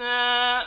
يَشَاءُ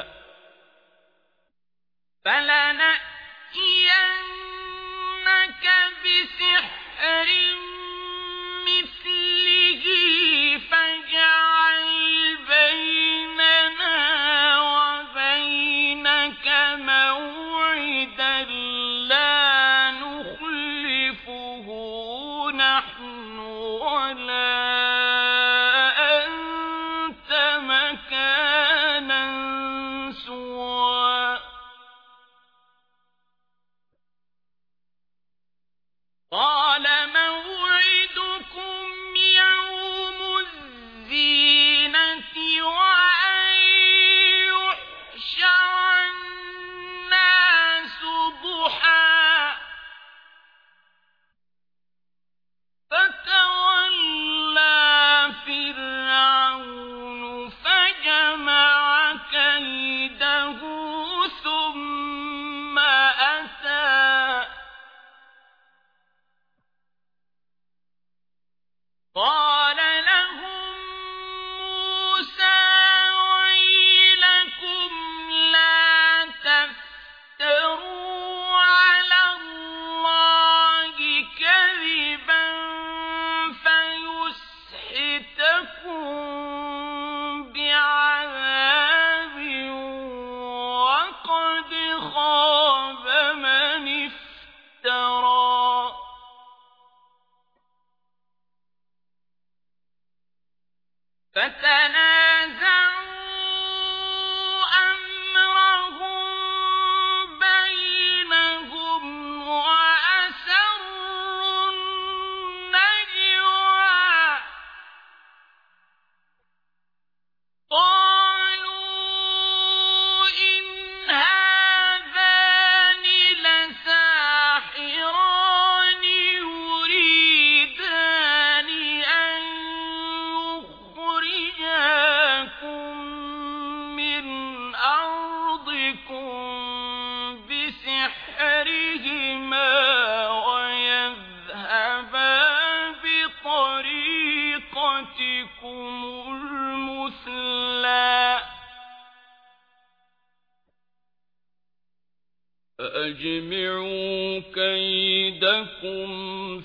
فلنأتينك بسحر قال فتنا فأجمعوا كيدكم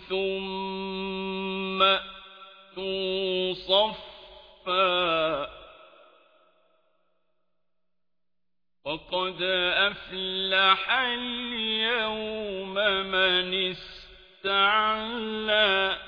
ثم أتوا صفا. وقد أفلح اليوم من استعلى.